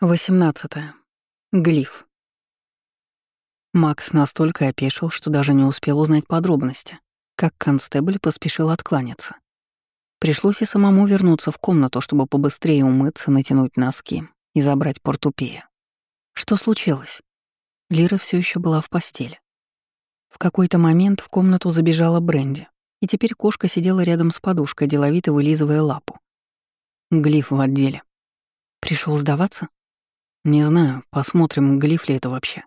18. Глиф. Макс настолько опешил, что даже не успел узнать подробности, как констебль поспешил откланяться. Пришлось и самому вернуться в комнату, чтобы побыстрее умыться, натянуть носки и забрать портупея. Что случилось? Лира все еще была в постели. В какой-то момент в комнату забежала Бренди, и теперь кошка сидела рядом с подушкой, деловито вылизывая лапу. Глиф в отделе. Пришел сдаваться? Не знаю, посмотрим, глиф ли это вообще.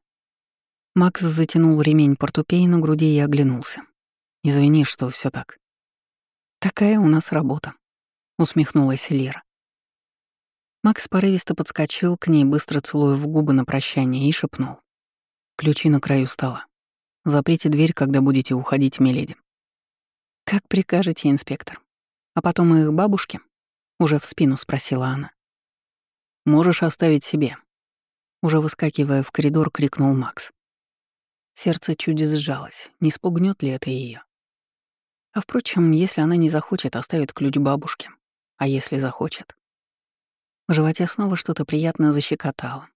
Макс затянул ремень портупеи на груди и оглянулся. Извини, что все так. Такая у нас работа, усмехнулась Лира. Макс порывисто подскочил к ней, быстро целуя в губы на прощание, и шепнул. «Ключи на краю стола. Заприте дверь, когда будете уходить, миледи». «Как прикажете, инспектор? А потом их бабушке?» Уже в спину спросила она. «Можешь оставить себе», уже выскакивая в коридор, крикнул Макс. Сердце чуть сжалось, не спугнет ли это ее. А впрочем, если она не захочет, оставит ключ бабушке. А если захочет? В животе снова что-то приятно защекотало.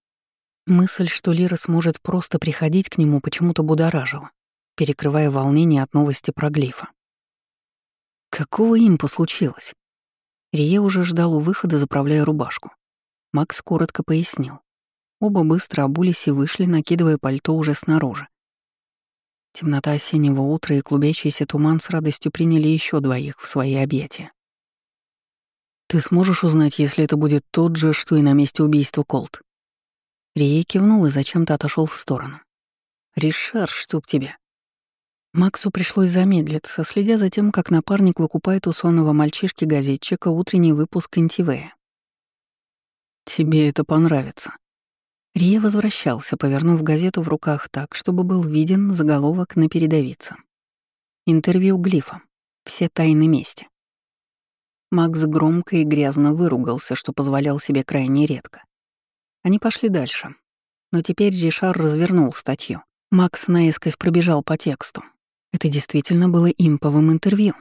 Мысль, что Лира сможет просто приходить к нему, почему-то будоражила, перекрывая волнение от новости про глифа. Какого импу случилось? Рие уже ждал у выхода, заправляя рубашку. Макс коротко пояснил. Оба быстро обулись и вышли, накидывая пальто уже снаружи. Темнота осеннего утра и клубящийся туман с радостью приняли еще двоих в свои объятия. «Ты сможешь узнать, если это будет тот же, что и на месте убийства Колт?» Рие кивнул и зачем-то отошел в сторону. «Ришар, чтоб тебя!» Максу пришлось замедлиться, следя за тем, как напарник выкупает у сонного мальчишки-газетчика утренний выпуск Интивея. «Тебе это понравится», Рия возвращался, повернув газету в руках так, чтобы был виден заголовок на передовице. Интервью Глифа. Все тайны мести. Макс громко и грязно выругался, что позволял себе крайне редко. Они пошли дальше. Но теперь Ришар развернул статью. Макс наискось пробежал по тексту. Это действительно было имповым интервью.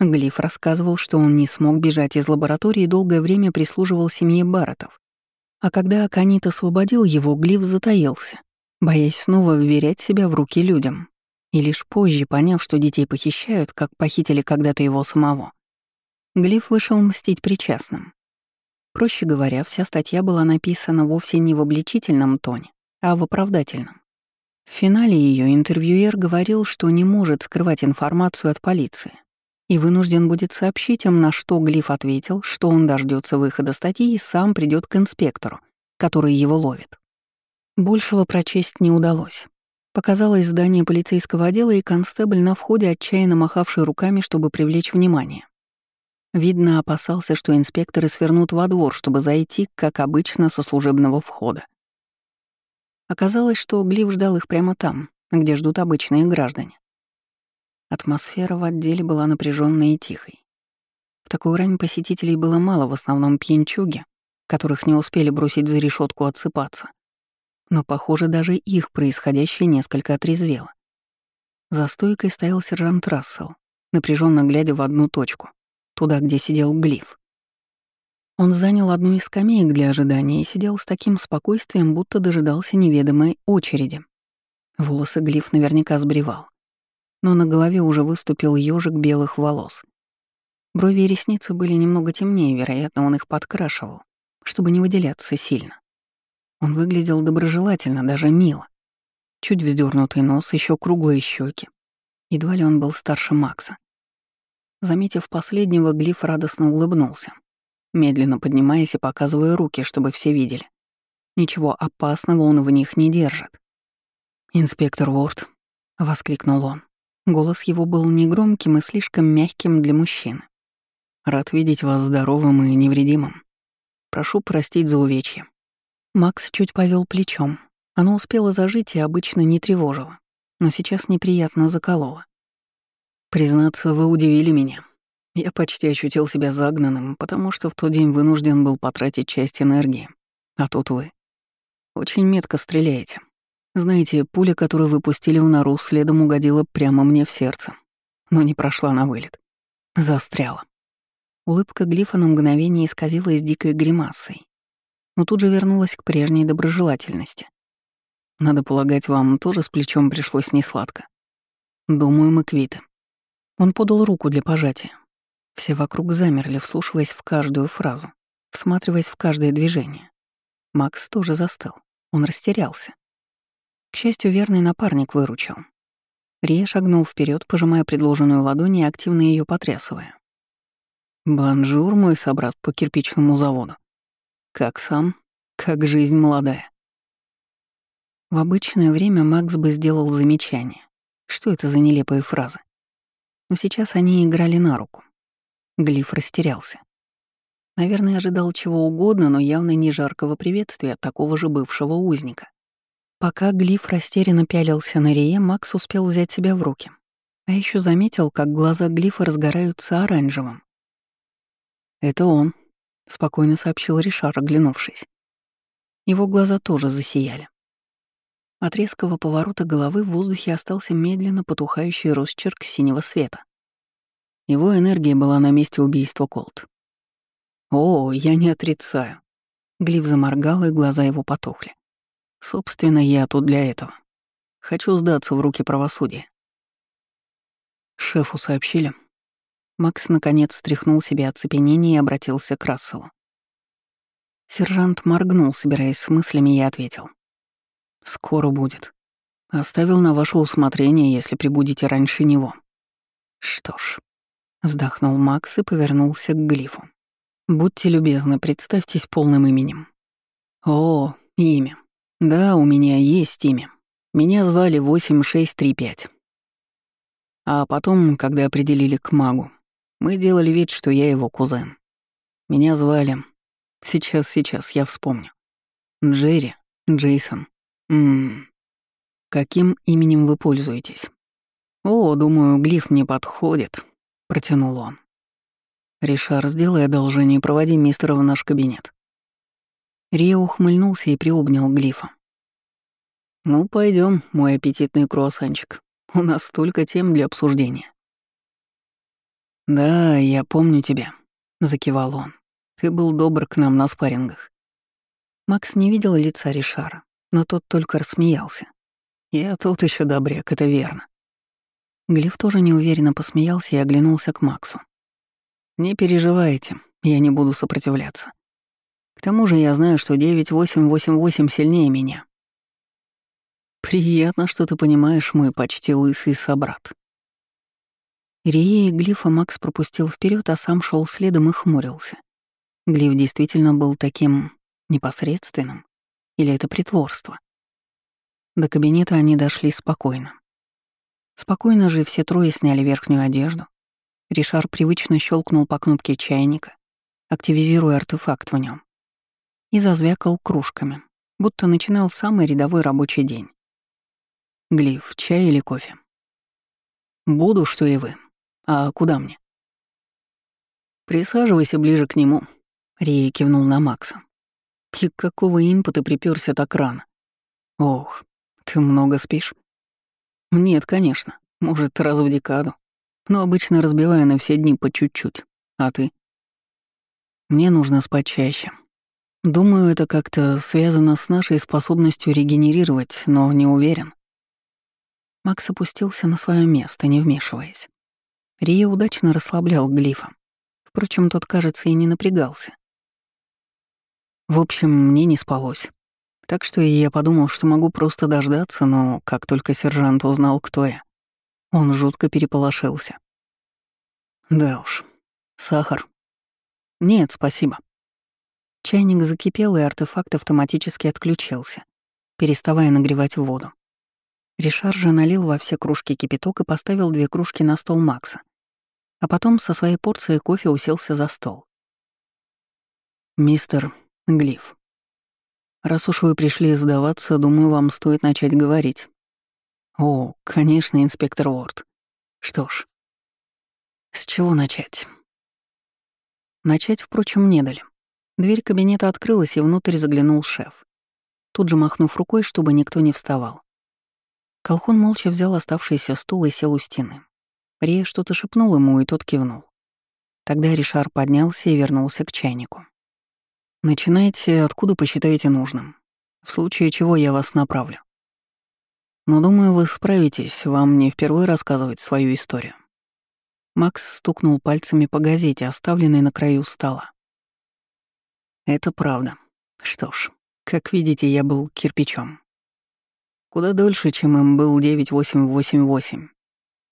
Глиф рассказывал, что он не смог бежать из лаборатории и долгое время прислуживал семье Барретов, а когда Аканит освободил его, Глиф затаился, боясь снова вверять себя в руки людям. И лишь позже, поняв, что детей похищают, как похитили когда-то его самого, Глиф вышел мстить причастным. Проще говоря, вся статья была написана вовсе не в обличительном тоне, а в оправдательном. В финале ее интервьюер говорил, что не может скрывать информацию от полиции, и вынужден будет сообщить им, на что Глиф ответил, что он дождется выхода статьи и сам придет к инспектору, который его ловит. Большего прочесть не удалось. Показалось здание полицейского отдела и констебль на входе, отчаянно махавший руками, чтобы привлечь внимание. Видно, опасался, что инспекторы свернут во двор, чтобы зайти, как обычно, со служебного входа. Оказалось, что Глиф ждал их прямо там, где ждут обычные граждане. Атмосфера в отделе была напряженной и тихой. В такую рань посетителей было мало, в основном пьянчуги, которых не успели бросить за решетку отсыпаться. Но, похоже, даже их происходящее несколько отрезвело. За стойкой стоял сержант Рассел, напряженно глядя в одну точку, туда, где сидел Глиф. Он занял одну из скамеек для ожидания и сидел с таким спокойствием, будто дожидался неведомой очереди. Волосы Глиф наверняка сбривал но на голове уже выступил ежик белых волос. Брови и ресницы были немного темнее, вероятно, он их подкрашивал, чтобы не выделяться сильно. Он выглядел доброжелательно, даже мило. Чуть вздернутый нос, еще круглые щеки. Едва ли он был старше Макса. Заметив последнего, Глиф радостно улыбнулся, медленно поднимаясь и показывая руки, чтобы все видели. Ничего опасного он в них не держит. «Инспектор Уорд», — воскликнул он, Голос его был негромким и слишком мягким для мужчины. «Рад видеть вас здоровым и невредимым. Прошу простить за увечье». Макс чуть повел плечом. Оно успело зажить и обычно не тревожило, но сейчас неприятно закололо. «Признаться, вы удивили меня. Я почти ощутил себя загнанным, потому что в тот день вынужден был потратить часть энергии. А тут вы. Очень метко стреляете. Знаете, пуля, которую выпустили в нору, следом угодила прямо мне в сердце, но не прошла на вылет. Застряла. Улыбка Глифа на мгновение исказилась дикой гримасой. но тут же вернулась к прежней доброжелательности. Надо полагать, вам тоже с плечом пришлось несладко. Думаю, мы квиты. Он подал руку для пожатия. Все вокруг замерли, вслушиваясь в каждую фразу, всматриваясь в каждое движение. Макс тоже застыл. Он растерялся. К счастью, верный напарник выручил. Рия шагнул вперед, пожимая предложенную ладонь и активно ее потрясывая. «Бонжур, мой собрат по кирпичному заводу. Как сам? Как жизнь молодая?» В обычное время Макс бы сделал замечание. Что это за нелепые фразы? Но сейчас они играли на руку. Глиф растерялся. Наверное, ожидал чего угодно, но явно не жаркого приветствия от такого же бывшего узника. Пока Глиф растерянно пялился на Рие, Макс успел взять себя в руки. А еще заметил, как глаза Глифа разгораются оранжевым. «Это он», — спокойно сообщил Ришар, оглянувшись. Его глаза тоже засияли. От резкого поворота головы в воздухе остался медленно потухающий росчерк синего света. Его энергия была на месте убийства Колт. «О, я не отрицаю». Глиф заморгал, и глаза его потухли. Собственно, я тут для этого. Хочу сдаться в руки правосудия. Шефу сообщили. Макс наконец стряхнул себе оцепенение и обратился к Расселу. Сержант моргнул, собираясь с мыслями, и ответил. «Скоро будет. Оставил на ваше усмотрение, если прибудете раньше него». «Что ж», — вздохнул Макс и повернулся к Глифу. «Будьте любезны, представьтесь полным именем». «О, имя. Да, у меня есть имя. Меня звали 8635. А потом, когда определили к магу, мы делали вид, что я его кузен. Меня звали... Сейчас, сейчас, я вспомню. Джерри, Джейсон. Ммм... Каким именем вы пользуетесь? О, думаю, глиф мне подходит, протянул он. Ришар, сделай одолжение и проводи мистера в наш кабинет. Рио ухмыльнулся и приобнял Глифа. «Ну, пойдем, мой аппетитный круассанчик. У нас столько тем для обсуждения». «Да, я помню тебя», — закивал он. «Ты был добр к нам на спаррингах». Макс не видел лица Ришара, но тот только рассмеялся. «Я тут еще добряк, это верно». Глиф тоже неуверенно посмеялся и оглянулся к Максу. «Не переживайте, я не буду сопротивляться. К тому же я знаю, что 9888 сильнее меня. Приятно, что ты понимаешь, мой почти лысый собрат. Рие и Глифа Макс пропустил вперед, а сам шел следом и хмурился. Глиф действительно был таким непосредственным? Или это притворство? До кабинета они дошли спокойно. Спокойно же все трое сняли верхнюю одежду. Ришар привычно щелкнул по кнопке чайника, активизируя артефакт в нем и зазвякал кружками, будто начинал самый рядовой рабочий день. «Глиф, чай или кофе?» «Буду, что и вы. А куда мне?» «Присаживайся ближе к нему», — Рия кивнул на Макса. «И какого импа ты припёрся так рано? Ох, ты много спишь?» «Нет, конечно. Может, раз в декаду. Но обычно разбиваю на все дни по чуть-чуть. А ты?» «Мне нужно спать чаще», Думаю, это как-то связано с нашей способностью регенерировать, но не уверен. Макс опустился на свое место, не вмешиваясь. Рия удачно расслаблял глифа. Впрочем, тот, кажется, и не напрягался. В общем, мне не спалось. Так что я подумал, что могу просто дождаться, но как только сержант узнал, кто я, он жутко переполошился. Да уж. Сахар. Нет, спасибо. Чайник закипел, и артефакт автоматически отключился, переставая нагревать воду. Ришар же налил во все кружки кипяток и поставил две кружки на стол Макса. А потом со своей порцией кофе уселся за стол. «Мистер Глиф, раз уж вы пришли сдаваться, думаю, вам стоит начать говорить». «О, конечно, инспектор Уорд. Что ж, с чего начать?» Начать, впрочем, не дали. Дверь кабинета открылась, и внутрь заглянул шеф. Тут же махнув рукой, чтобы никто не вставал. Колхун молча взял оставшийся стул и сел у стены. Рия что-то шепнул ему, и тот кивнул. Тогда Ришар поднялся и вернулся к чайнику. Начинайте, откуда посчитаете нужным. В случае чего я вас направлю. Но думаю, вы справитесь, вам не впервые рассказывать свою историю. Макс стукнул пальцами по газете, оставленной на краю стола. Это правда. Что ж, как видите, я был кирпичом. Куда дольше, чем им был 9888,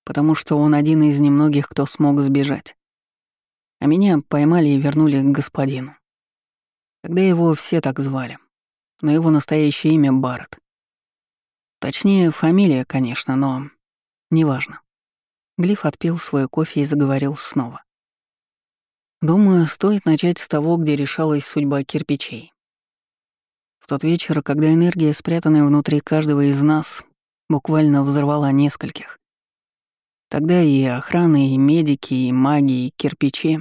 потому что он один из немногих, кто смог сбежать. А меня поймали и вернули к господину. Тогда его все так звали, но его настоящее имя — Барретт. Точнее, фамилия, конечно, но неважно. Глиф отпил свой кофе и заговорил снова. Думаю, стоит начать с того, где решалась судьба кирпичей. В тот вечер, когда энергия, спрятанная внутри каждого из нас, буквально взорвала нескольких. Тогда и охрана, и медики, и маги, и кирпичи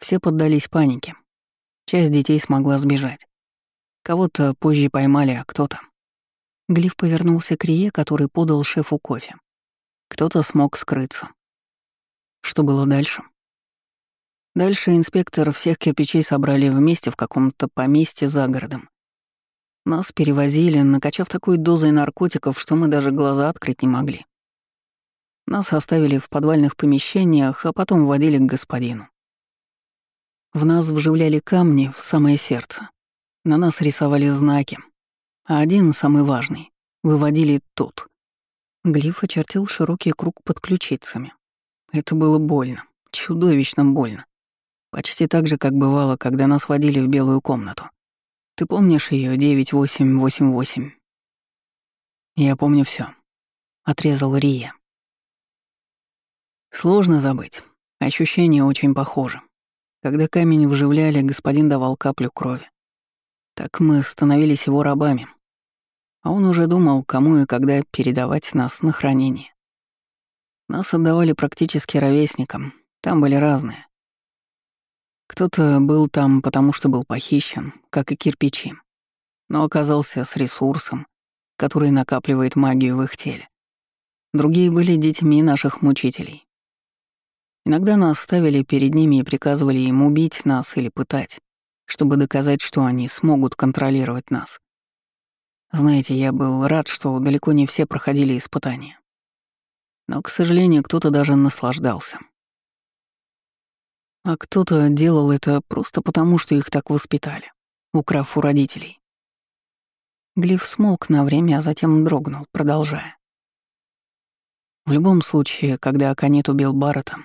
все поддались панике. Часть детей смогла сбежать. Кого-то позже поймали, а кто-то... Глиф повернулся к Рие, который подал шефу кофе. Кто-то смог скрыться. Что было дальше? Дальше инспектор всех кирпичей собрали вместе в каком-то поместье за городом. Нас перевозили, накачав такой дозой наркотиков, что мы даже глаза открыть не могли. Нас оставили в подвальных помещениях, а потом водили к господину. В нас вживляли камни в самое сердце. На нас рисовали знаки. А один, самый важный, выводили тут. Глиф очертил широкий круг под ключицами. Это было больно, чудовищно больно. Почти так же, как бывало, когда нас водили в белую комнату. Ты помнишь ее 9888? Я помню все. Отрезал Рия. Сложно забыть. Ощущения очень похожи. Когда камень вживляли, господин давал каплю крови. Так мы становились его рабами. А он уже думал, кому и когда передавать нас на хранение. Нас отдавали практически ровесникам, там были разные. Кто-то был там, потому что был похищен, как и кирпичи, но оказался с ресурсом, который накапливает магию в их теле. Другие были детьми наших мучителей, Иногда нас ставили перед ними и приказывали им убить нас или пытать, чтобы доказать, что они смогут контролировать нас. Знаете, я был рад, что далеко не все проходили испытания. Но, к сожалению, кто-то даже наслаждался. А кто-то делал это просто потому, что их так воспитали, украв у родителей. Глиф смолк на время, а затем дрогнул, продолжая. В любом случае, когда Аканет убил Баррета,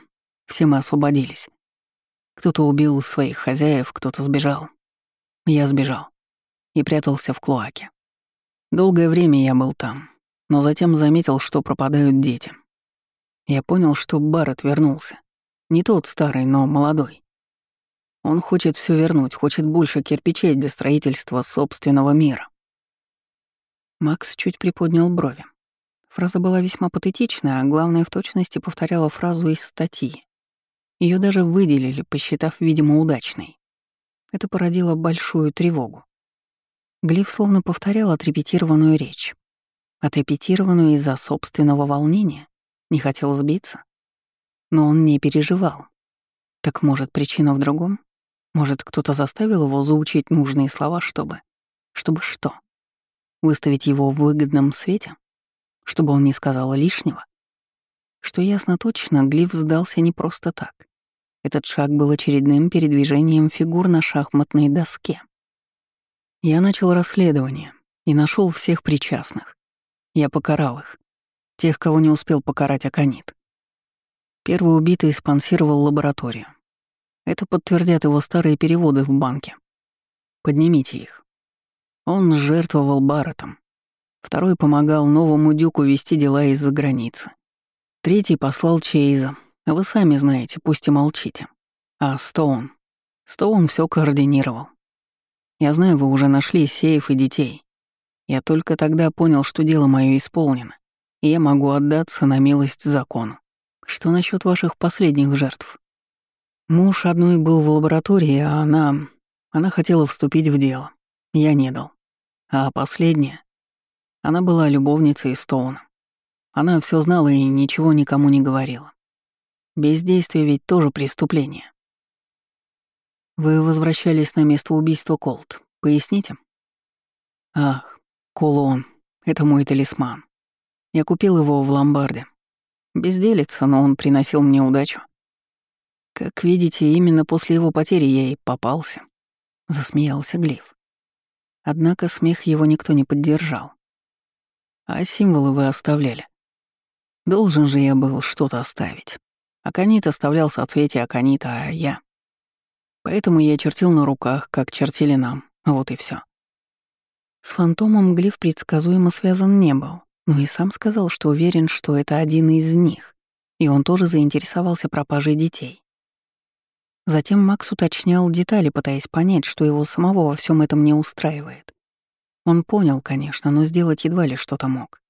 все мы освободились. Кто-то убил своих хозяев, кто-то сбежал. Я сбежал и прятался в клоаке. Долгое время я был там, но затем заметил, что пропадают дети. Я понял, что Барретт вернулся. Не тот старый, но молодой. Он хочет все вернуть, хочет больше кирпичей для строительства собственного мира. Макс чуть приподнял брови. Фраза была весьма патетичная, а главное, в точности повторяла фразу из статьи. Ее даже выделили, посчитав, видимо, удачной. Это породило большую тревогу. Глиф словно повторял отрепетированную речь. Отрепетированную из-за собственного волнения. Не хотел сбиться. Но он не переживал. Так может, причина в другом? Может, кто-то заставил его заучить нужные слова, чтобы... Чтобы что? Выставить его в выгодном свете? Чтобы он не сказал лишнего? Что ясно точно, Глиф сдался не просто так. Этот шаг был очередным передвижением фигур на шахматной доске. Я начал расследование и нашел всех причастных. Я покарал их. Тех, кого не успел покарать Аконит. Первый убитый спонсировал лабораторию. Это подтвердят его старые переводы в банке. Поднимите их. Он жертвовал Барретом. Второй помогал новому дюку вести дела из-за границы. Третий послал Чейза, вы сами знаете, пусть и молчите. А Стоун? Стоун все координировал. Я знаю, вы уже нашли сейф и детей. Я только тогда понял, что дело мое исполнено, и я могу отдаться на милость закону. Что насчет ваших последних жертв? Муж одной был в лаборатории, а она... Она хотела вступить в дело. Я не дал. А последняя... Она была любовницей Стоуна. Она все знала и ничего никому не говорила. Бездействие ведь тоже преступление. Вы возвращались на место убийства Колт. Поясните? Ах, кулон. Это мой талисман. Я купил его в ломбарде. Безделица, но он приносил мне удачу. Как видите, именно после его потери я и попался. Засмеялся Глиф. Однако смех его никто не поддержал. А символы вы оставляли. Должен же я был что-то оставить. Аконит оставлял соцветие аконита, а я... Поэтому я чертил на руках, как чертили нам, вот и все. С фантомом Глиф предсказуемо связан не был, но и сам сказал, что уверен, что это один из них, и он тоже заинтересовался пропажей детей. Затем Макс уточнял детали, пытаясь понять, что его самого во всем этом не устраивает. Он понял, конечно, но сделать едва ли что-то мог.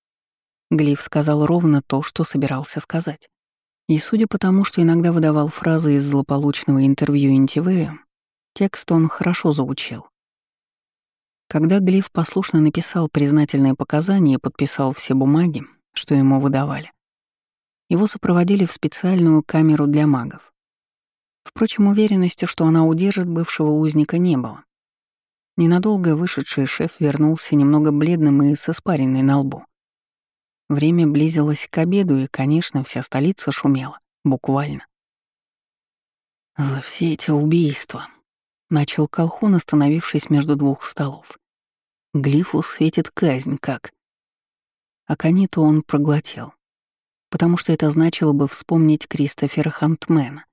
Глиф сказал ровно то, что собирался сказать. И судя по тому, что иногда выдавал фразы из злополучного интервью НТВ, текст он хорошо заучил. Когда Глиф послушно написал признательные показания и подписал все бумаги, что ему выдавали, его сопроводили в специальную камеру для магов. Впрочем, уверенности, что она удержит бывшего узника, не было. Ненадолго вышедший шеф вернулся немного бледным и с испаренной на лбу. Время близилось к обеду, и, конечно, вся столица шумела. Буквально. «За все эти убийства», — начал Колхун, остановившись между двух столов. «Глифу светит казнь, как...» А каниту он проглотил, потому что это значило бы вспомнить Кристофера Хантмена,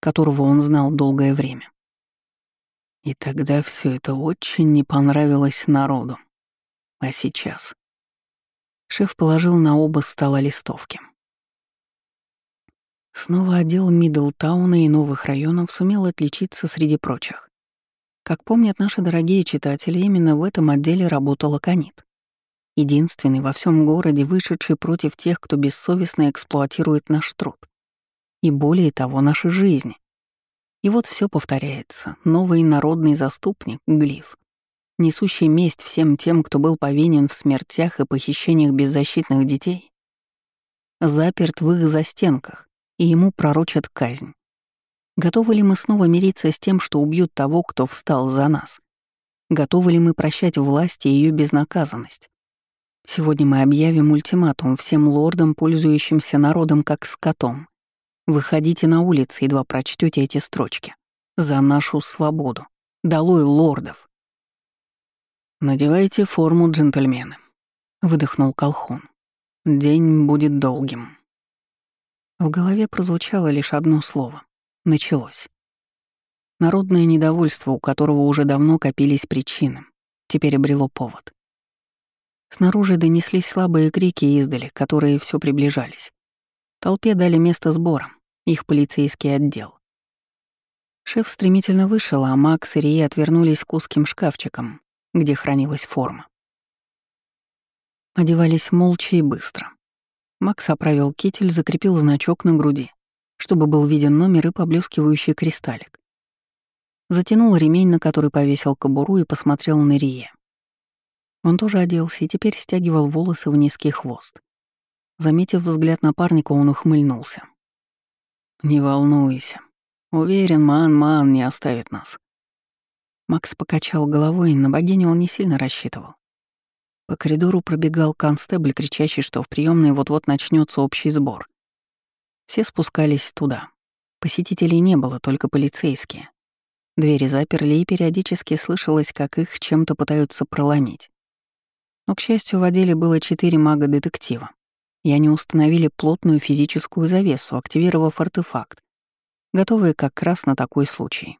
которого он знал долгое время. И тогда все это очень не понравилось народу. А сейчас... Шеф положил на оба стола листовки. Снова отдел Миддлтауна и новых районов сумел отличиться среди прочих. Как помнят наши дорогие читатели, именно в этом отделе работал Аконит. Единственный во всем городе, вышедший против тех, кто бессовестно эксплуатирует наш труд. И более того, наши жизни. И вот все повторяется. Новый народный заступник, Глиф, несущий месть всем тем, кто был повинен в смертях и похищениях беззащитных детей, заперт в их застенках, и ему пророчат казнь. Готовы ли мы снова мириться с тем, что убьют того, кто встал за нас? Готовы ли мы прощать власть и ее безнаказанность? Сегодня мы объявим ультиматум всем лордам, пользующимся народом как скотом. Выходите на улицы, едва прочтете эти строчки. За нашу свободу. Долой лордов. «Надевайте форму, джентльмены», — выдохнул Колхун. «День будет долгим». В голове прозвучало лишь одно слово. Началось. Народное недовольство, у которого уже давно копились причины, теперь обрело повод. Снаружи донеслись слабые крики издали, которые все приближались. Толпе дали место сбора, их полицейский отдел. Шеф стремительно вышел, а Макс и Рия отвернулись к узким шкафчикам, где хранилась форма. Одевались молча и быстро. Макс оправил китель, закрепил значок на груди, чтобы был виден номер и поблескивающий кристаллик. Затянул ремень, на который повесил кобуру, и посмотрел на Рие. Он тоже оделся и теперь стягивал волосы в низкий хвост. Заметив взгляд напарника, он ухмыльнулся. «Не волнуйся. Уверен, Ман-Ман не оставит нас. Макс покачал головой, на богиню он не сильно рассчитывал. По коридору пробегал констебль, кричащий, что в приемной вот-вот начнется общий сбор. Все спускались туда. Посетителей не было, только полицейские. Двери заперли, и периодически слышалось, как их чем-то пытаются проломить. Но, к счастью, в отделе было четыре мага-детектива, и они установили плотную физическую завесу, активировав артефакт, готовые как раз на такой случай.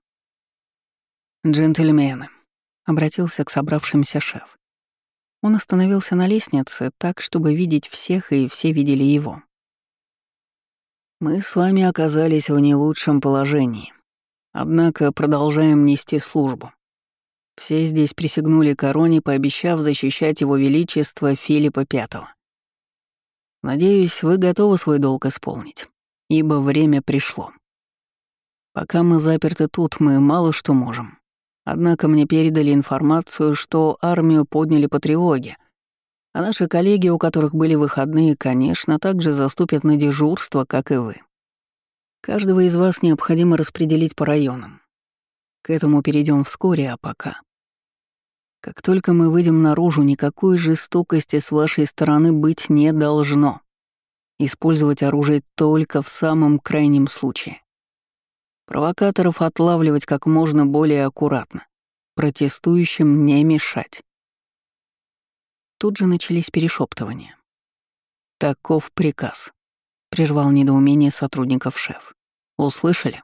«Джентльмены», — обратился к собравшимся шеф. Он остановился на лестнице так, чтобы видеть всех, и все видели его. «Мы с вами оказались в не лучшем положении, однако продолжаем нести службу. Все здесь присягнули короне, пообещав защищать его величество Филиппа V. Надеюсь, вы готовы свой долг исполнить, ибо время пришло. Пока мы заперты тут, мы мало что можем. Однако мне передали информацию, что армию подняли по тревоге, а наши коллеги, у которых были выходные, конечно, также заступят на дежурство, как и вы. Каждого из вас необходимо распределить по районам. К этому перейдем вскоре, а пока. Как только мы выйдем наружу, никакой жестокости с вашей стороны быть не должно. Использовать оружие только в самом крайнем случае. Провокаторов отлавливать как можно более аккуратно. Протестующим не мешать. Тут же начались перешептывания. «Таков приказ», — прервал недоумение сотрудников шеф. «Услышали?»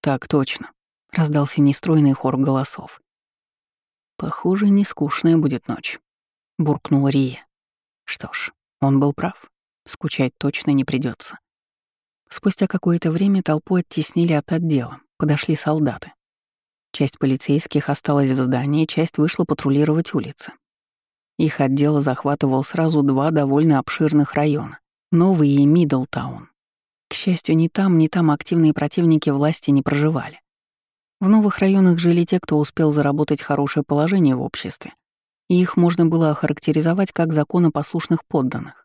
«Так точно», — раздался нестройный хор голосов. «Похоже, не скучная будет ночь», — буркнул Рия. Что ж, он был прав. Скучать точно не придется. Спустя какое-то время толпу оттеснили от отдела, подошли солдаты. Часть полицейских осталась в здании, часть вышла патрулировать улицы. Их отдел захватывал сразу два довольно обширных района — Новый и Мидлтаун. К счастью, ни там, ни там активные противники власти не проживали. В новых районах жили те, кто успел заработать хорошее положение в обществе, и их можно было охарактеризовать как законопослушных подданных.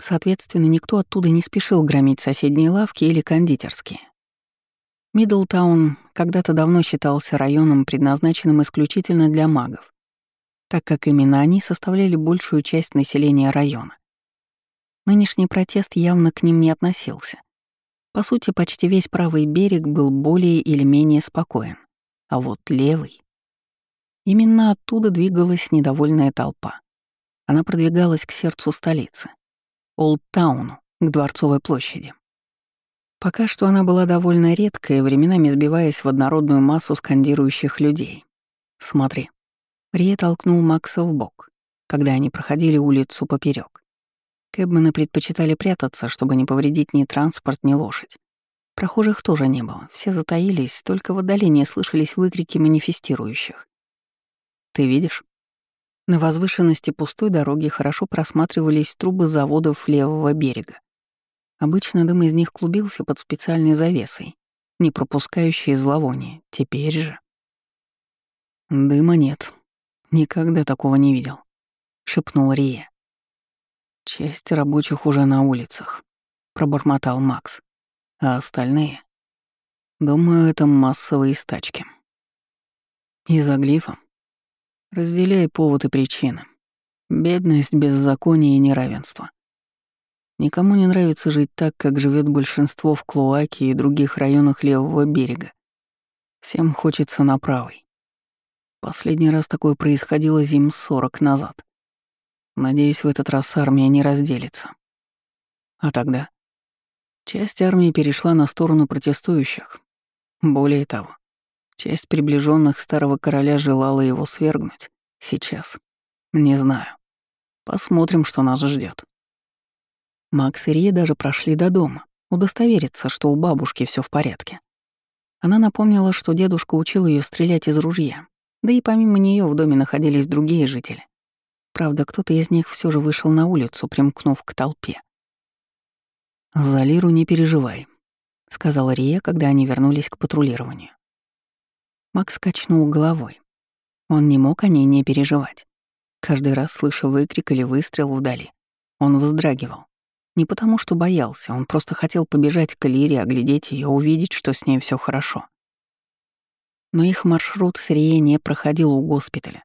Соответственно, никто оттуда не спешил громить соседние лавки или кондитерские. Мидлтаун когда-то давно считался районом, предназначенным исключительно для магов, так как именно они составляли большую часть населения района. Нынешний протест явно к ним не относился. По сути, почти весь правый берег был более или менее спокоен, а вот левый... Именно оттуда двигалась недовольная толпа. Она продвигалась к сердцу столицы, Олдтауну, к Дворцовой площади. Пока что она была довольно редкой, временами сбиваясь в однородную массу скандирующих людей. «Смотри», Рия толкнул Макса в бок, когда они проходили улицу поперек. Кэбмены предпочитали прятаться, чтобы не повредить ни транспорт, ни лошадь. Прохожих тоже не было, все затаились, только в отдалении слышались выкрики манифестирующих. «Ты видишь?» На возвышенности пустой дороги хорошо просматривались трубы заводов левого берега. Обычно дым из них клубился под специальной завесой, не пропускающей зловоние. Теперь же... Дыма нет, Никогда такого не видел, шепнул Рия. Часть рабочих уже на улицах, пробормотал Макс. А остальные? Думаю, это массовые стачки. Из-за глифа. Разделяй повод и причины. Бедность, беззаконие и неравенство. Никому не нравится жить так, как живет большинство в Клоаке и других районах левого берега. Всем хочется на правой. Последний раз такое происходило зим сорок назад. Надеюсь, в этот раз армия не разделится. А тогда? Часть армии перешла на сторону протестующих. Более того, часть приближенных старого короля желала его свергнуть. Сейчас. Не знаю. Посмотрим, что нас ждет. Макс и Рия даже прошли до дома, удостовериться, что у бабушки все в порядке. Она напомнила, что дедушка учил ее стрелять из ружья, да и помимо нее в доме находились другие жители. Правда, кто-то из них все же вышел на улицу, примкнув к толпе. «За Лиру не переживай», — сказала Рия, когда они вернулись к патрулированию. Макс качнул головой. Он не мог о ней не переживать. Каждый раз, слыша выкрик или выстрел вдали, он вздрагивал. Не потому, что боялся, он просто хотел побежать к Лире, оглядеть ее, увидеть, что с ней все хорошо. Но их маршрут с Рие не проходил у госпиталя,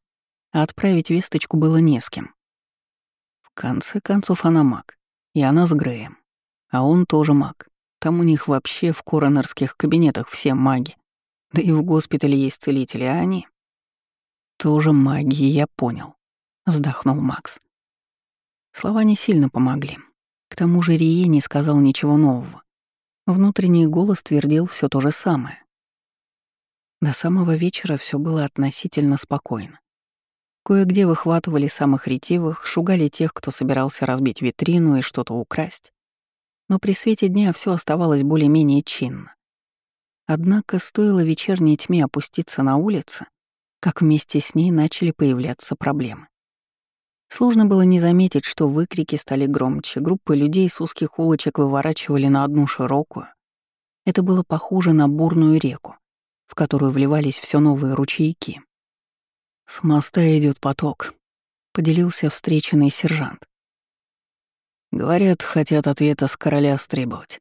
а отправить весточку было не с кем. В конце концов, она маг, и она с Греем. А он тоже маг. Там у них вообще в коронерских кабинетах все маги. Да и в госпитале есть целители, а они... Тоже маги, я понял. Вздохнул Макс. Слова не сильно помогли. К тому же Рие не сказал ничего нового. Внутренний голос твердил все то же самое. До самого вечера все было относительно спокойно. Кое-где выхватывали самых ретивых, шугали тех, кто собирался разбить витрину и что-то украсть. Но при свете дня все оставалось более-менее чинно. Однако стоило вечерней тьме опуститься на улице, как вместе с ней начали появляться проблемы. Сложно было не заметить, что выкрики стали громче, группы людей с узких улочек выворачивали на одну широкую. Это было похоже на бурную реку в которую вливались все новые ручейки. «С моста идет поток», — поделился встреченный сержант. «Говорят, хотят ответа с короля стребовать».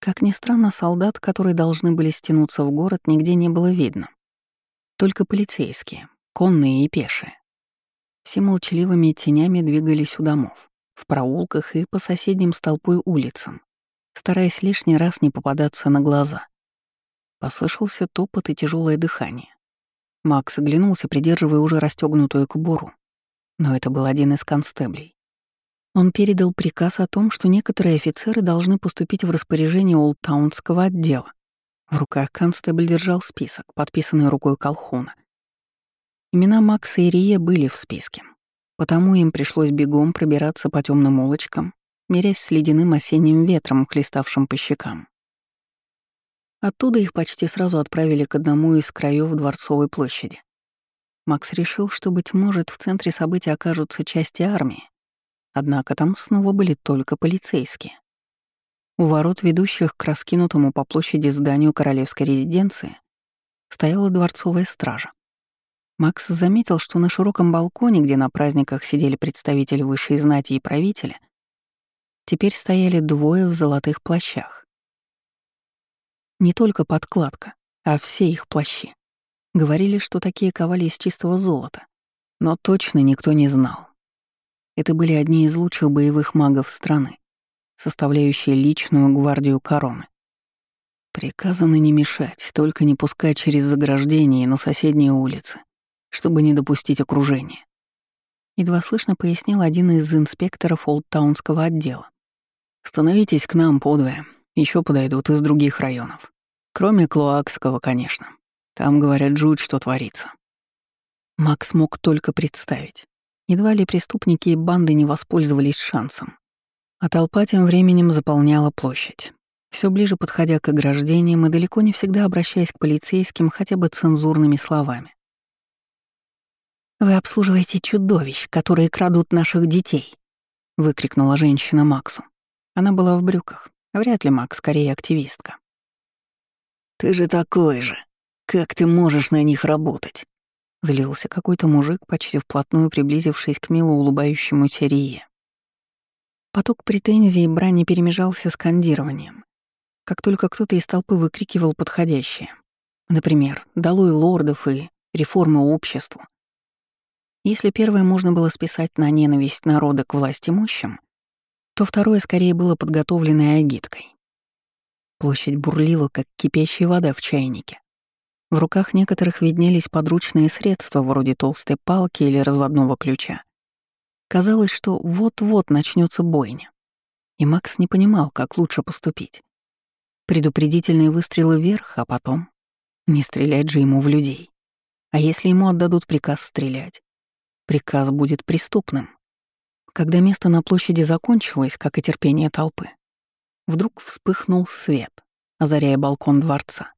Как ни странно, солдат, которые должны были стянуться в город, нигде не было видно. Только полицейские, конные и пешие. Все молчаливыми тенями двигались у домов, в проулках и по соседним с толпой улицам, стараясь лишний раз не попадаться на глаза. Послышался топот и тяжелое дыхание. Макс оглянулся, придерживая уже расстегнутую кобуру. Но это был один из констеблей. Он передал приказ о том, что некоторые офицеры должны поступить в распоряжение Олдтаунского отдела. В руках констебль держал список, подписанный рукой Колхуна — Имена Макса и Рие были в списке, потому им пришлось бегом пробираться по темным улочкам, мирясь с ледяным осенним ветром, хлеставшим по щекам. Оттуда их почти сразу отправили к одному из краев Дворцовой площади. Макс решил, что, быть может, в центре событий окажутся части армии, однако там снова были только полицейские. У ворот, ведущих к раскинутому по площади зданию королевской резиденции, стояла дворцовая стража. Макс заметил, что на широком балконе, где на праздниках сидели представители высшей знати и правителя, теперь стояли двое в золотых плащах. Не только подкладка, а все их плащи. Говорили, что такие ковали из чистого золота, но точно никто не знал. Это были одни из лучших боевых магов страны, составляющие личную гвардию короны. Приказано не мешать, только не пускать через заграждение на соседние улицы чтобы не допустить окружения. Едва слышно пояснил один из инспекторов Олдтаунского отдела. «Становитесь к нам подвое, еще подойдут из других районов. Кроме Клоакского, конечно. Там, говорят, жуть, что творится». Макс мог только представить. Едва ли преступники и банды не воспользовались шансом. А толпа тем временем заполняла площадь. Все ближе подходя к ограждениям и далеко не всегда обращаясь к полицейским хотя бы цензурными словами. «Вы обслуживаете чудовищ, которые крадут наших детей», — выкрикнула женщина Максу. Она была в брюках. Вряд ли Макс, скорее активистка. «Ты же такой же. Как ты можешь на них работать?» Злился какой-то мужик, почти вплотную приблизившись к мило улыбающемуся Рие. Поток претензий и брани перемежался скандированием. Как только кто-то из толпы выкрикивал подходящее. Например, «Долой лордов» и «Реформы обществу», если первое можно было списать на ненависть народа к власти мощам, то второе скорее было подготовленной агиткой. Площадь бурлила, как кипящая вода в чайнике. В руках некоторых виднелись подручные средства, вроде толстой палки или разводного ключа. Казалось, что вот-вот начнется бойня. И Макс не понимал, как лучше поступить. Предупредительные выстрелы вверх, а потом... Не стрелять же ему в людей. А если ему отдадут приказ стрелять? приказ будет преступным. Когда место на площади закончилось, как и терпение толпы, вдруг вспыхнул свет, озаряя балкон дворца.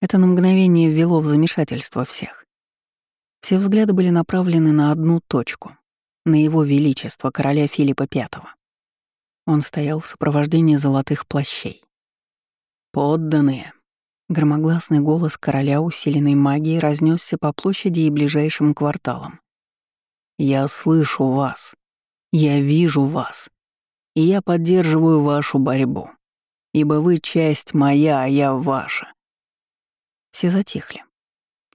Это на мгновение ввело в замешательство всех. Все взгляды были направлены на одну точку — на его величество, короля Филиппа V. Он стоял в сопровождении золотых плащей. «Подданные!» Громогласный голос короля, усиленной магией, разнесся по площади и ближайшим кварталам. Я слышу вас. Я вижу вас. И я поддерживаю вашу борьбу. Ибо вы часть моя, а я ваша. Все затихли.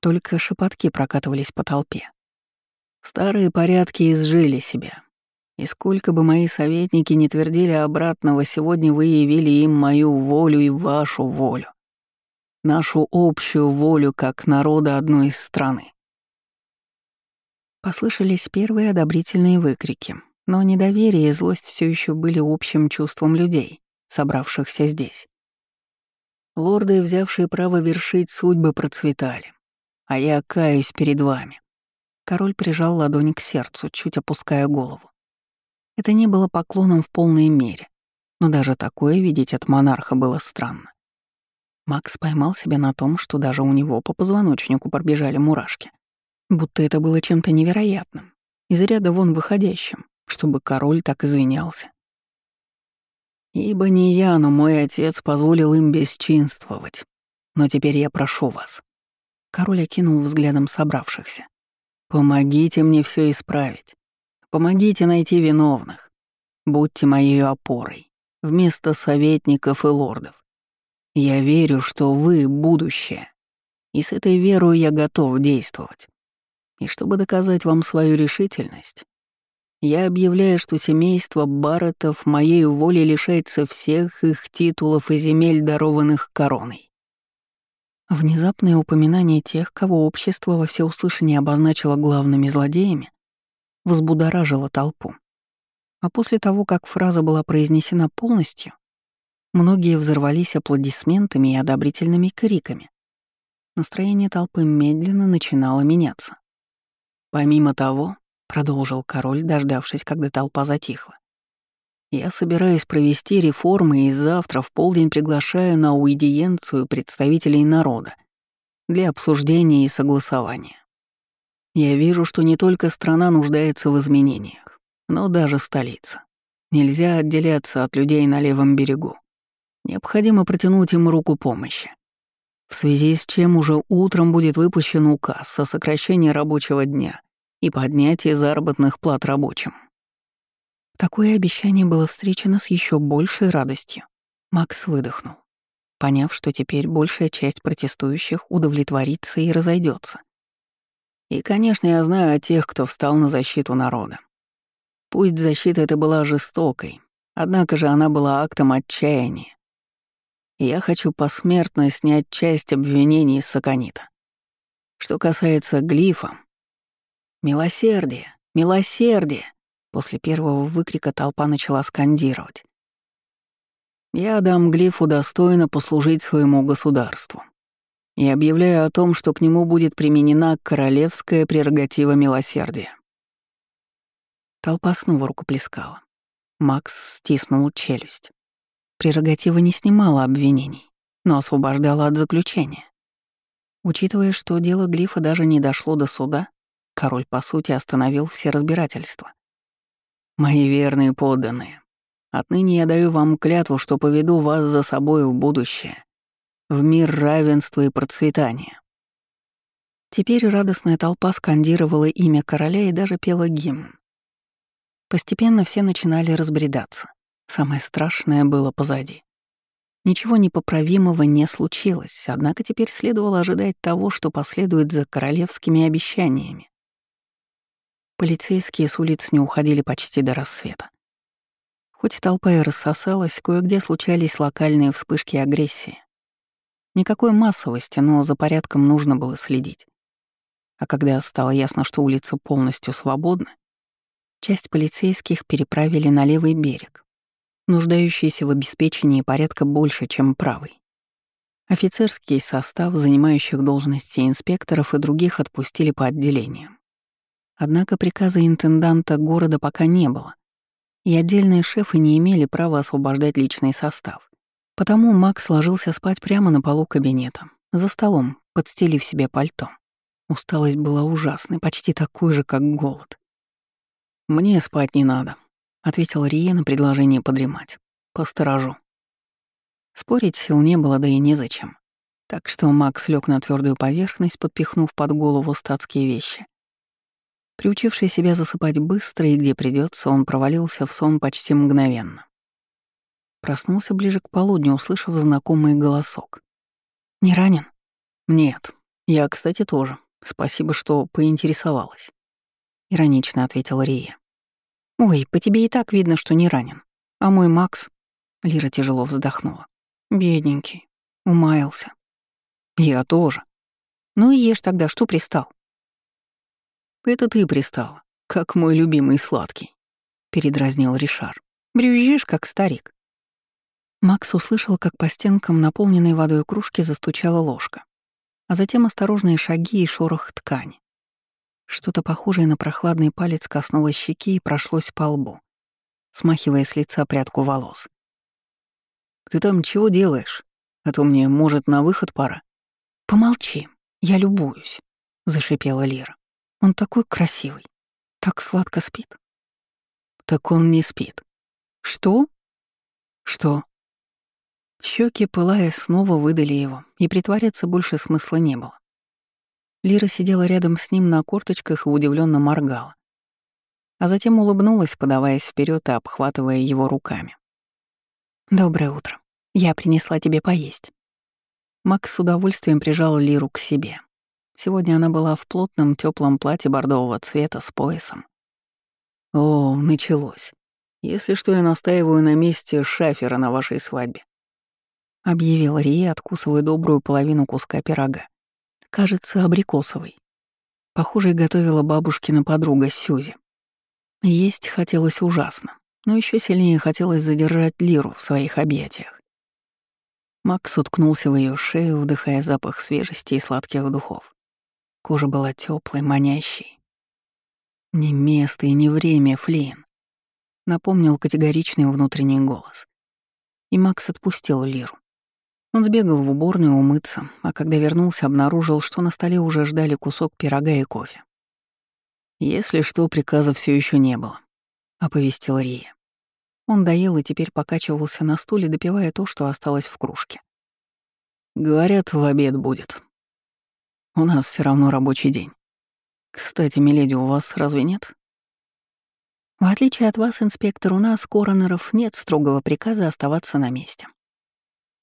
Только шепотки прокатывались по толпе. Старые порядки изжили себя. И сколько бы мои советники не твердили обратного, сегодня вы явили им мою волю и вашу волю. Нашу общую волю как народа одной страны. Послышались первые одобрительные выкрики, но недоверие и злость все еще были общим чувством людей, собравшихся здесь. Лорды, взявшие право вершить судьбы, процветали. А я каюсь перед вами. Король прижал ладонь к сердцу, чуть опуская голову. Это не было поклоном в полной мере, но даже такое видеть от монарха было странно. Макс поймал себя на том, что даже у него по позвоночнику пробежали мурашки будто это было чем-то невероятным, из ряда вон выходящим, чтобы король так извинялся. Ибо не я, но мой отец позволил им бесчинствовать. Но теперь я прошу вас. Король окинул взглядом собравшихся. Помогите мне все исправить. Помогите найти виновных. Будьте моей опорой. вместо советников и лордов. Я верю, что вы — будущее, и с этой верой я готов действовать. И чтобы доказать вам свою решительность, я объявляю, что семейство Барреттов моей волей лишается всех их титулов и земель, дарованных короной. Внезапное упоминание тех, кого общество во всеуслышание обозначило главными злодеями, взбудоражило толпу. А после того, как фраза была произнесена полностью, многие взорвались аплодисментами и одобрительными криками. Настроение толпы медленно начинало меняться. «Помимо того», — продолжил король, дождавшись, когда толпа затихла, «я собираюсь провести реформы и завтра в полдень приглашаю на уидиенцию представителей народа для обсуждения и согласования. Я вижу, что не только страна нуждается в изменениях, но даже столица. Нельзя отделяться от людей на левом берегу. Необходимо протянуть им руку помощи в связи с чем уже утром будет выпущен указ о сокращении рабочего дня и поднятии заработных плат рабочим. Такое обещание было встречено с еще большей радостью. Макс выдохнул, поняв, что теперь большая часть протестующих удовлетворится и разойдется. И, конечно, я знаю о тех, кто встал на защиту народа. Пусть защита эта была жестокой, однако же она была актом отчаяния, я хочу посмертно снять часть обвинений из Саканита. Что касается глифа... Милосердие! Милосердие! После первого выкрика толпа начала скандировать. Я дам глифу достойно послужить своему государству и объявляю о том, что к нему будет применена королевская прерогатива милосердия. Толпа снова рукоплескала. Макс стиснул челюсть. Прерогатива не снимала обвинений, но освобождала от заключения. Учитывая, что дело Глифа даже не дошло до суда, король, по сути, остановил все разбирательства. «Мои верные подданные, отныне я даю вам клятву, что поведу вас за собой в будущее, в мир равенства и процветания». Теперь радостная толпа скандировала имя короля и даже пела гимн. Постепенно все начинали разбредаться. Самое страшное было позади. Ничего непоправимого не случилось, однако теперь следовало ожидать того, что последует за королевскими обещаниями. Полицейские с улиц не уходили почти до рассвета. Хоть толпа и рассосалась, кое-где случались локальные вспышки агрессии. Никакой массовости, но за порядком нужно было следить. А когда стало ясно, что улицы полностью свободны, часть полицейских переправили на левый берег, нуждающийся в обеспечении порядка больше, чем правый. Офицерский состав, занимающих должности инспекторов и других отпустили по отделениям. Однако приказа интенданта города пока не было, и отдельные шефы не имели права освобождать личный состав. Потому Макс ложился спать прямо на полу кабинета, за столом, подстелив себе пальто. Усталость была ужасной, почти такой же, как голод. «Мне спать не надо», — ответил Рия на предложение подремать. «Посторожу». Спорить сил не было, да и незачем. Так что Макс лег на твердую поверхность, подпихнув под голову статские вещи. Приучивший себя засыпать быстро и где придется, он провалился в сон почти мгновенно. Проснулся ближе к полудню, услышав знакомый голосок. «Не ранен?» «Нет. Я, кстати, тоже. Спасибо, что поинтересовалась», — иронично ответил Рия. «Ой, по тебе и так видно, что не ранен. А мой Макс...» Лира тяжело вздохнула. «Бедненький. Умаялся». «Я тоже». «Ну и ешь тогда, что пристал?» «Это ты пристала, как мой любимый сладкий», — передразнил Ришар. «Брюзжишь, как старик». Макс услышал, как по стенкам наполненной водой кружки застучала ложка, а затем осторожные шаги и шорох ткани. Что-то похожее на прохладный палец коснулось щеки и прошлось по лбу, смахивая с лица прядку волос. «Ты там чего делаешь? А то мне, может, на выход пора?» «Помолчи, я любуюсь», — зашипела Лира. «Он такой красивый, так сладко спит». «Так он не спит». «Что?» «Что?» Щеки, пылая, снова выдали его, и притворяться больше смысла не было. Лира сидела рядом с ним на корточках и удивленно моргала. А затем улыбнулась, подаваясь вперед и обхватывая его руками. «Доброе утро. Я принесла тебе поесть». Макс с удовольствием прижал Лиру к себе. Сегодня она была в плотном теплом платье бордового цвета с поясом. О, началось. Если что, я настаиваю на месте шафера на вашей свадьбе. Объявил Рия, откусывая добрую половину куска пирога. Кажется, абрикосовый. Похоже, готовила бабушкина подруга Сюзи. Есть хотелось ужасно, но еще сильнее хотелось задержать Лиру в своих объятиях. Макс уткнулся в ее шею, вдыхая запах свежести и сладких духов. Кожа была теплой, манящей. «Не место и не время, Флин», — напомнил категоричный внутренний голос. И Макс отпустил Лиру. Он сбегал в уборную умыться, а когда вернулся, обнаружил, что на столе уже ждали кусок пирога и кофе. «Если что, приказа все еще не было», — оповестил Рия. Он доел и теперь покачивался на стуле, допивая то, что осталось в кружке. «Говорят, в обед будет», у нас все равно рабочий день. Кстати, миледи, у вас разве нет? В отличие от вас, инспектор, у нас, коронеров, нет строгого приказа оставаться на месте.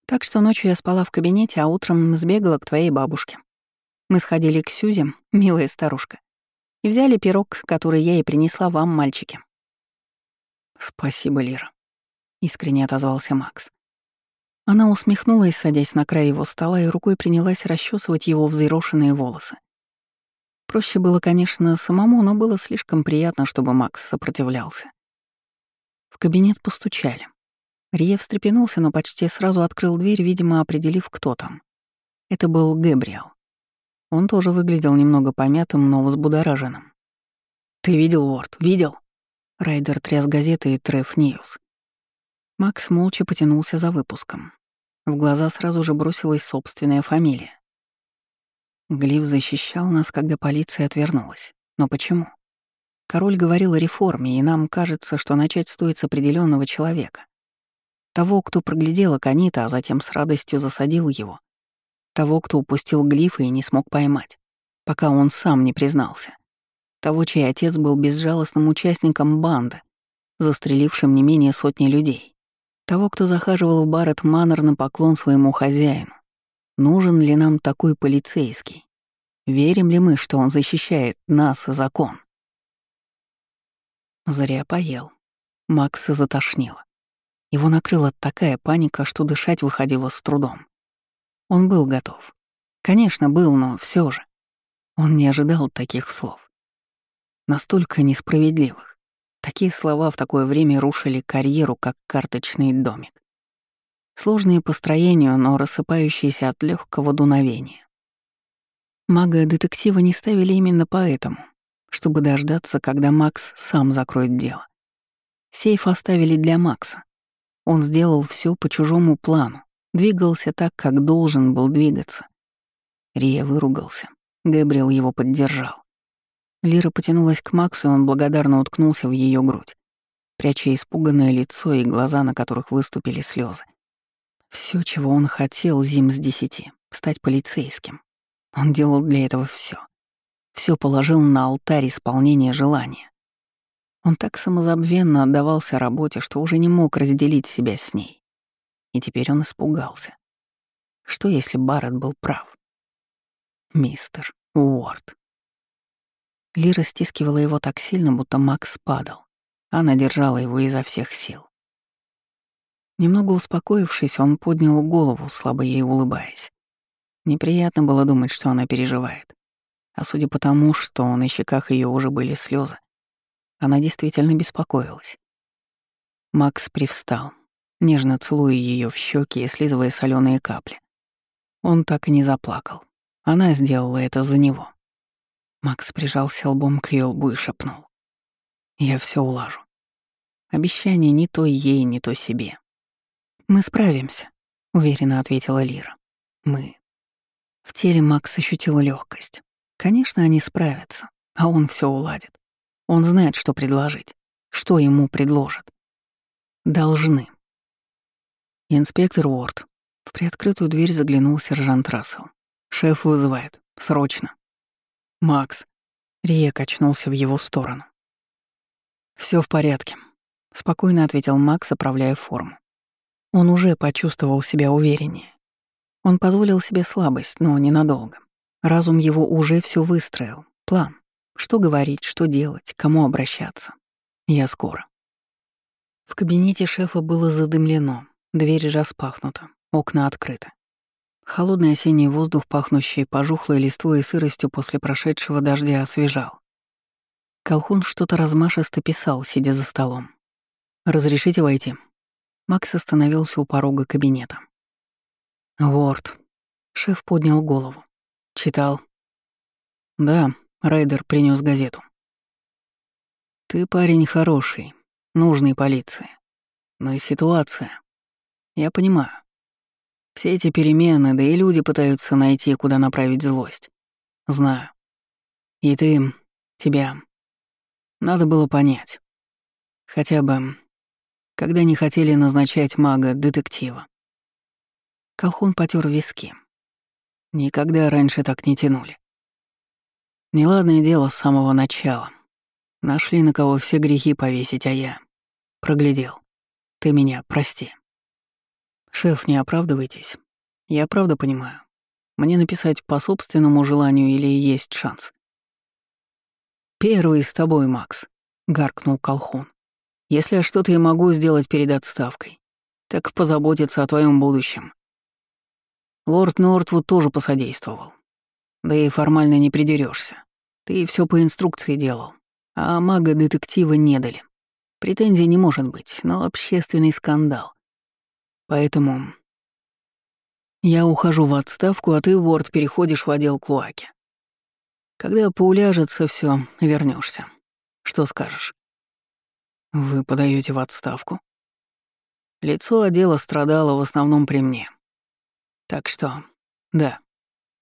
Так что ночью я спала в кабинете, а утром сбегала к твоей бабушке. Мы сходили к Сюзе, милая старушка, и взяли пирог, который я и принесла вам, мальчики. «Спасибо, Лира», — искренне отозвался Макс. Она усмехнулась, садясь на край его стола, и рукой принялась расчесывать его взъерошенные волосы. Проще было, конечно, самому, но было слишком приятно, чтобы Макс сопротивлялся. В кабинет постучали. Рие встрепенулся, но почти сразу открыл дверь, видимо, определив, кто там. Это был Гэбриэл. Он тоже выглядел немного помятым, но взбудораженным. «Ты видел, Уорд? Видел?» Райдер тряс газеты и Треф Ньюс. Макс молча потянулся за выпуском. В глаза сразу же бросилась собственная фамилия. Глиф защищал нас, когда полиция отвернулась. Но почему? Король говорил о реформе, и нам кажется, что начать стоит с определенного человека. Того, кто проглядел Аканита, а затем с радостью засадил его. Того, кто упустил глифы и не смог поймать, пока он сам не признался. Того, чей отец был безжалостным участником банды, застрелившим не менее сотни людей. Того, кто захаживал в Барретт Маннер на поклон своему хозяину. Нужен ли нам такой полицейский? Верим ли мы, что он защищает нас и закон? Зря поел. Макса затошнило. Его накрыла такая паника, что дышать выходило с трудом. Он был готов. Конечно, был, но все же. Он не ожидал таких слов. Настолько несправедливых. Такие слова в такое время рушили карьеру, как карточный домик. Сложные по строению, но рассыпающиеся от легкого дуновения. Мага-детектива не ставили именно поэтому, чтобы дождаться, когда Макс сам закроет дело. Сейф оставили для Макса. Он сделал все по чужому плану, двигался так, как должен был двигаться. Рия выругался. Гэбриэл его поддержал. Лира потянулась к Максу, и он благодарно уткнулся в ее грудь, пряча испуганное лицо и глаза, на которых выступили слезы. Все, чего он хотел зим с десяти — стать полицейским. Он делал для этого все. Все положил на алтарь исполнения желания. Он так самозабвенно отдавался работе, что уже не мог разделить себя с ней. И теперь он испугался. Что, если Барретт был прав? Мистер Уорд. Лира стискивала его так сильно, будто Макс падал. Она держала его изо всех сил. Немного успокоившись, он поднял голову, слабо ей улыбаясь. Неприятно было думать, что она переживает. А судя по тому, что на щеках ее уже были слезы, она действительно беспокоилась. Макс привстал, нежно целуя ее в щеки и слизывая соленые капли. Он так и не заплакал. Она сделала это за него. Макс прижался лбом к ее лбу и шепнул. «Я все улажу. Обещание не то ей, не то себе. Мы справимся», — уверенно ответила Лира. «Мы». В теле Макс ощутил легкость. Конечно, они справятся, а он все уладит. Он знает, что предложить, что ему предложат. Должны. Инспектор Уорд. В приоткрытую дверь заглянул сержант Рассел. «Шеф вызывает. Срочно». «Макс». Рия качнулся в его сторону. Все в порядке», — спокойно ответил Макс, оправляя форму. Он уже почувствовал себя увереннее. Он позволил себе слабость, но ненадолго. Разум его уже все выстроил. План. Что говорить, что делать, кому обращаться. Я скоро. В кабинете шефа было задымлено, дверь распахнута, окна открыты. Холодный осенний воздух, пахнущий пожухлой листвой и сыростью после прошедшего дождя, освежал. Колхун что-то размашисто писал, сидя за столом. «Разрешите войти?» Макс остановился у порога кабинета. «Ворд». Шеф поднял голову. «Читал?» «Да», — Райдер принес газету. «Ты парень хороший, нужный полиции. Но и ситуация. Я понимаю. Все эти перемены, да и люди пытаются найти, куда направить злость. Знаю. И ты, тебя. Надо было понять. Хотя бы, когда не хотели назначать мага-детектива. Колхун потер виски. Никогда раньше так не тянули. Неладное дело с самого начала. Нашли на кого все грехи повесить, а я проглядел. Ты меня прости. Шеф, не оправдывайтесь. Я правда понимаю. Мне написать по собственному желанию или есть шанс? «Первый с тобой, Макс», — гаркнул Колхун. «Если я что-то и могу сделать перед отставкой, так позаботиться о твоем будущем. Лорд Нортвуд тоже посодействовал. Да и формально не придерешься. Ты все по инструкции делал, а мага-детектива не дали. Претензий не может быть, но общественный скандал. Поэтому я ухожу в отставку, а ты, Ворд, переходишь в отдел Клуаки. Когда поуляжется все, вернешься. Что скажешь? Вы подаете в отставку? Лицо отдела страдало в основном при мне. Так что, да,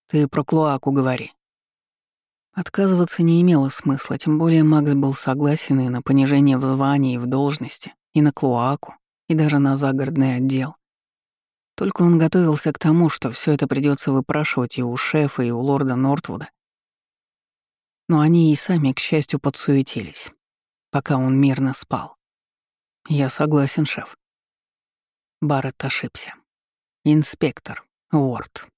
ты про Клуаку говори. Отказываться не имело смысла, тем более Макс был согласен и на понижение в звании и в должности, и на Клуаку, и даже на загородный отдел. Только он готовился к тому, что все это придется выпрашивать и у шефа, и у лорда Нортвуда. Но они и сами, к счастью, подсуетились, пока он мирно спал. Я согласен, шеф. Барретт ошибся. Инспектор, Уорд.